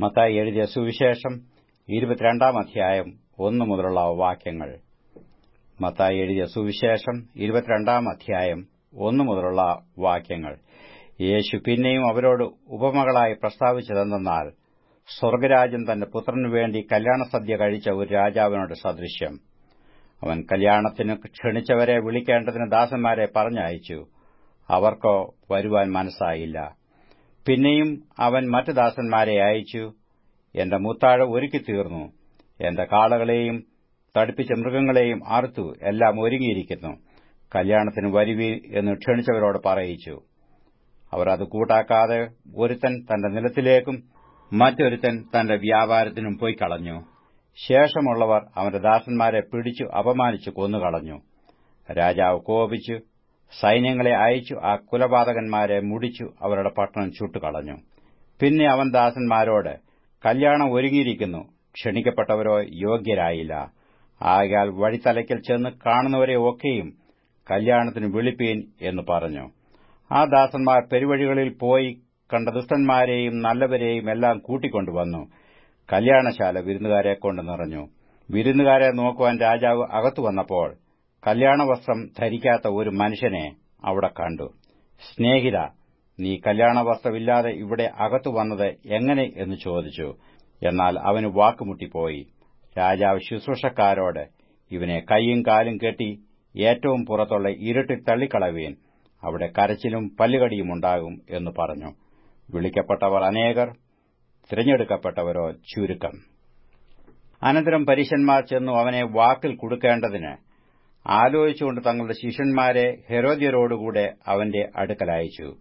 മത്തായി എഴുതിയ സുവിശേഷം ഇരുപത്തിരണ്ടാം അധ്യായം ഒന്നു മുതലുള്ള വാക്യങ്ങൾ. മത്തായി എഴുതിയ സുവിശേഷം ഇരുപത്തിരണ്ടാം അധ്യായം ഒന്നു മുതലുള്ള വാക്യങ്ങൾ. യേശു പിന്നെയും അവരോട് ഉപമകളായി പ്രസ്താവിച്ചതെന്നാൽ സ്വർഗരാജ്യം തന്റെ പുത്രനു വേണ്ടി കല്യാണസദ്യ കഴിച്ച ഒരു രാജാവിനോട് സദൃശ്യം. അവൻ കല്യാണത്തിന് ക്ഷണിച്ചവരെ വിളിക്കേണ്ടതിന് ദാസന്മാരെ പറഞ്ഞയച്ചു. അവർക്കോ വരുവാൻ മനസ്സായില്ല. പിന്നെയും അവൻ മറ്റു ദാസന്മാരെ അയച്ചു. എന്റെ മുത്താഴ ഒരുക്കിത്തീർന്നു എന്റെ കാളകളെയും തടിപ്പിച്ച മൃഗങ്ങളെയും അറുത്തു. എല്ലാം ഒരുങ്ങിയിരിക്കുന്നു. കല്യാണത്തിന് വരുവി എന്ന് ക്ഷണിച്ചവരോട് പറയിച്ചു. അവർ അത് കൂട്ടാക്കാതെ ഒരുത്തൻ തന്റെ നിലത്തിലേക്കും മറ്റൊരുത്തൻ തന്റെ വ്യാപാരത്തിനും പോയി കളഞ്ഞു. ശേഷമുള്ളവർ അവന്റെ ദാസന്മാരെ പിടിച്ചു അപമാനിച്ചു കൊന്നുകളഞ്ഞു. രാജാവ് കോപിച്ചു. സൈന്യങ്ങളെ അയച്ചു ആ കുലപാതകന്മാരെ മുടിച്ചു അവരുടെ പട്ടണം ചുട്ടുകളഞ്ഞു. പിന്നെ അവൻ ദാസന്മാരോട് കല്യാണം ഒരുങ്ങിയിരിക്കുന്നു ക്ഷണിക്കപ്പെട്ടവരോ യോഗ്യരായില്ല. ആകയാൽ വഴിത്തലയ്ക്കൽ ചെന്ന് കാണുന്നവരെ ഒക്കെയും കല്യാണത്തിന് വിളിപ്പീൻ എന്ന് പറഞ്ഞു. ആ ദാസന്മാർ പെരുവഴികളിൽ പോയി കണ്ട ദുഷ്ടന്മാരെയും നല്ലവരെയും എല്ലാം കൂട്ടിക്കൊണ്ടുവന്നു. കല്യാണശാല വിരുന്നുകാരെ കൊണ്ട് നിറഞ്ഞു. വിരുന്നുകാരെ നോക്കുവാൻ രാജാവ് അകത്തു വന്നപ്പോൾ കല്യാണവസ്ത്രം ധരിക്കാത്ത ഒരു മനുഷ്യനെ അവിടെ കണ്ടു. സ്നേഹിത നീ കല്യാണവസ്ത്രമില്ലാതെ ഇവിടെ അകത്തു വന്നത് എങ്ങനെ? എന്ന് ചോദിച്ചു. എന്നാൽ അവന് വാക്കുമുട്ടിപ്പോയി. രാജാവ് ശുശ്രൂഷക്കാരോട് ഇവനെ കൈയും കാലും കെട്ടി ഏറ്റവും പുറത്തുള്ള ഇരുട്ടിൽ തള്ളിക്കളവീൻ. അവിടെ കരച്ചിലും പല്ലുകടിയും ഉണ്ടാകും എന്ന് പറഞ്ഞു. വിളിക്കപ്പെട്ടവർ അനേകർ തിരഞ്ഞെടുക്കപ്പെട്ടവരോ ചുരുക്കം. അനന്തരം പരീശന്മാർ ചെന്നു അവനെ വാക്കിൽ കൊടുക്കേണ്ടതിന് ആലോചിച്ചുകൊണ്ട് തങ്ങളുടെ ശിഷ്യന്മാരെ ഹെരോദ്യരോടുകൂടെ അവന്റെ അടുക്കലയച്ചു.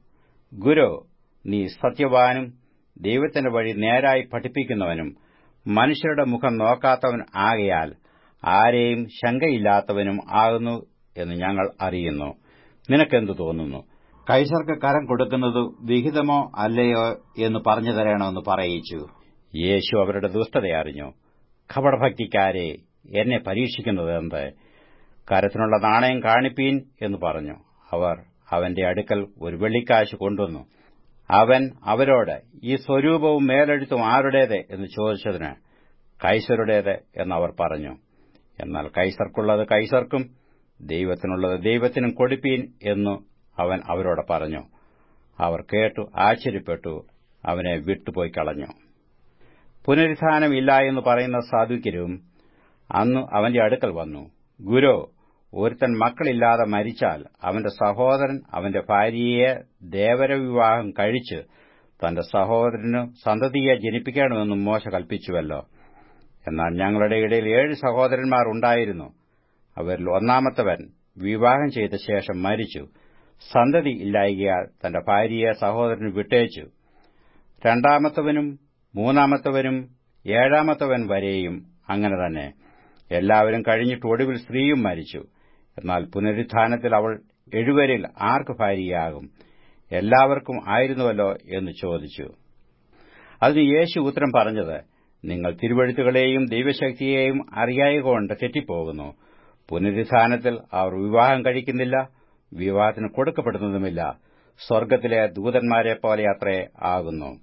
ഗുരു നീ സത്യവാനും ദൈവത്തിന്റെ വഴി നേരായി പഠിപ്പിക്കുന്നവനും മനുഷ്യരുടെ മുഖം നോക്കാത്തവൻ ആകയാൽ ആരെയും ശങ്കയില്ലാത്തവനും ആകുന്നു എന്ന് ഞങ്ങൾ അറിയുന്നു. നിനക്കെന്തു തോന്നുന്നു? കൈസർക്ക് കരം കൊടുക്കുന്നത് വിഹിതമോ അല്ലയോ എന്ന് പറഞ്ഞു തരണമെന്ന് പറയിച്ചു. യേശു അവരുടെ ദുഷ്ടത അറിഞ്ഞു. ഖബടഭക്തിക്കാരെ എന്നെ പരീക്ഷിക്കുന്നതെന്ത്? കരത്തിനുള്ള നാണയം കാണിപ്പീൻ എന്ന് പറഞ്ഞു. അവർ അവന്റെ അടുക്കൽ ഒരു വെള്ളിക്കാശ് കൊണ്ടുവന്നു. അവൻ അവരോട് ഈ സ്വരൂപവും മേലെഴുത്തും ആരുടേത്? എന്ന് ചോദിച്ചതിന് കൈസരുടേത്? എന്നവർ പറഞ്ഞു. എന്നാൽ കൈസർക്കുള്ളത് കൈസർക്കും ദൈവത്തിനുള്ളത് ദൈവത്തിനും കൊടുപ്പീൻ എന്നു അവൻ അവരോട് പറഞ്ഞു. അവർ കേട്ടു ആശ്ചര്യപ്പെട്ടു അവനെ വിട്ടുപോയി കളഞ്ഞു. പുനരുത്ഥാനമില്ല എന്ന് പറയുന്ന സാധുക്യരും അന്ന് അവന്റെ അടുക്കൽ വന്നു. ഗുരു ഒരുത്തൻ മക്കളില്ലാതെ മരിച്ചാൽ അവന്റെ സഹോദരൻ അവന്റെ ഭാര്യയെ ദേവരവിവാഹം കഴിച്ച് തന്റെ സഹോദരന് സന്തതിയെ ജനിപ്പിക്കണമെന്നും മോശ കൽപ്പിച്ചുവല്ലോ. എന്നാൽ ഞങ്ങളുടെ ഇടയിൽ ഏഴ് സഹോദരന്മാർ ഉണ്ടായിരുന്നു. അവരിൽ ഒന്നാമത്തവൻ വിവാഹം ചെയ്ത ശേഷം മരിച്ചു. സന്തതി ഇല്ലായികയാൽ തന്റെ ഭാര്യയെ സഹോദരന് വിട്ടേച്ചു. രണ്ടാമത്തവനും മൂന്നാമത്തവനും ഏഴാമത്തവൻ വരെയും അങ്ങനെ തന്നെ. എല്ലാവരും കഴിഞ്ഞിട്ട് ഒടുവിൽ സ്ത്രീയും മരിച്ചു. എന്നാൽ പുനരുത്ഥാനത്തിൽ അവൾ എഴുവരിൽ ആർക്ക് ഭാര്യയാകും? എല്ലാവർക്കും ആയിരുന്നുവല്ലോ എന്ന് ചോദിച്ചു. അതിന് യേശു ഉത്തരം പറഞ്ഞത് നിങ്ങൾ തിരുവഴുത്തുകളെയും ദൈവശക്തിയെയും അറിയായകൊണ്ട് തെറ്റിപ്പോകുന്നു. പുനരുത്ഥാനത്തിൽ അവർ വിവാഹം കഴിക്കുന്നില്ല വിവാഹത്തിന് കൊടുക്കപ്പെടുന്നതുമില്ല. സ്വർഗത്തിലെ ദൂതന്മാരെ പോലെ അത്രേ ആകുന്നു.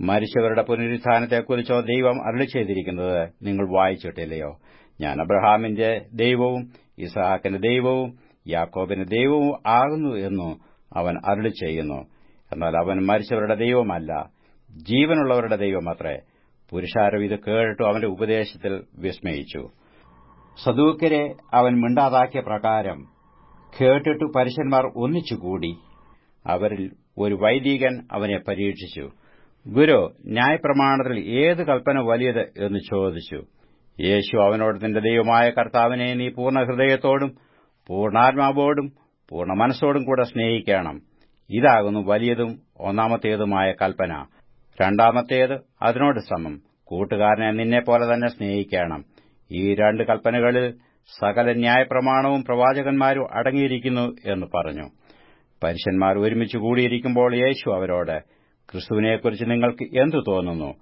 മരിച്ചവരുടെ പുനരുത്ഥാനത്തെക്കുറിച്ചോ ദൈവം അരളി ചെയ്തിരിക്കുന്നത് നിങ്ങൾ വായിച്ചിട്ടില്ലയോ? ഞാൻ അബ്രഹാമിന്റെ ദൈവവും ഇസഹാക്കിന്റെ ദൈവവും യാക്കോബിന്റെ ദൈവവും ആകുന്നു എന്നു അവൻ അരുളി ചെയ്യുന്നു. എന്നാൽ അവൻ മരിച്ചവരുടെ ദൈവമല്ല ജീവനുള്ളവരുടെ ദൈവമത്രേ. പുരുഷാരം ഇത് കേട്ടിട്ടു അവന്റെ ഉപദേശത്തിൽ വിസ്മയിച്ചു. സദൂക്കരെ അവൻ മിണ്ടാതാക്കിയ പ്രകാരം കേട്ടിട്ടു പരുഷന്മാർ ഒന്നിച്ചുകൂടി. അവരിൽ ഒരു വൈദികൻ അവനെ പരീക്ഷിച്ചു. ഗുരു ന്യായപ്രമാണത്തിൽ ഏത് കൽപ്പന വലിയത് എന്ന് ചോദിച്ചു. യേശു അവനോട് നിന്റെ ദൈവമായ കർത്താവിനെ നീ പൂർണ ഹൃദയത്തോടും പൂർണാത്മാവോടും പൂർണ മനസ്സോടും കൂടെ സ്നേഹിക്കണം. ഇതാകുന്നു വലിയതും ഒന്നാമത്തേതുമായ കൽപ്പന. രണ്ടാമത്തേത് അതിനോട് സമം. കൂട്ടുകാരനെ നിന്നെപ്പോലെ തന്നെ സ്നേഹിക്കണം. ഈ രണ്ട് കൽപ്പനകളിൽ സകല ന്യായപ്രമാണവും പ്രവാചകന്മാരും അടങ്ങിയിരിക്കുന്നു എന്ന് പറഞ്ഞു. പരുഷന്മാർ ഒരുമിച്ച് കൂടിയിരിക്കുമ്പോൾ യേശു അവരോട് ക്രിസ്തുവിനെക്കുറിച്ച് നിങ്ങൾക്ക് എന്തു തോന്നുന്നു?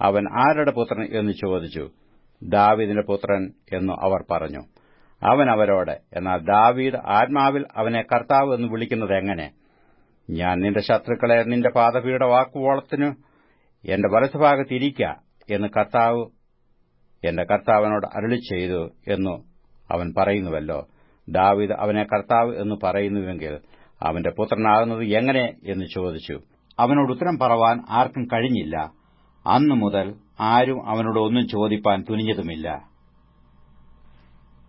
അവൻ ആരുടെ പുത്രൻ എന്ന് ചോദിച്ചു. ദാവീദിന്റെ പുത്രൻ എന്നു അവർ പറഞ്ഞു. അവൻ അവരോട് എന്നാൽ ദാവീദ് ആത്മാവിൽ അവനെ കർത്താവ് എന്ന് വിളിക്കുന്നത് എങ്ങനെ? ഞാൻ നിന്റെ ശത്രുക്കളെ നിന്റെ പാദപീഠ വാക്കുവോളത്തിനു എന്റെ വലത്തുഭാഗത്തിരിക്ക എന്ന് കർത്താവ് എന്റെ കർത്താവിനോട് അരുളി ചെയ്തു എന്നു അവൻ പറയുന്നുവല്ലോ. ദാവീദ് അവനെ കർത്താവ് എന്ന് പറയുന്നുവെങ്കിൽ അവന്റെ പുത്രനാകുന്നത് എങ്ങനെ? എന്ന് ചോദിച്ചു. അവനോട് ഉത്തരം പറവാൻ ആർക്കും കഴിഞ്ഞില്ല. അന്നു മുതൽ ആരും അവനോട് ഒന്നും ചോദിപ്പാൻ തുനിഞ്ഞതുമില്ല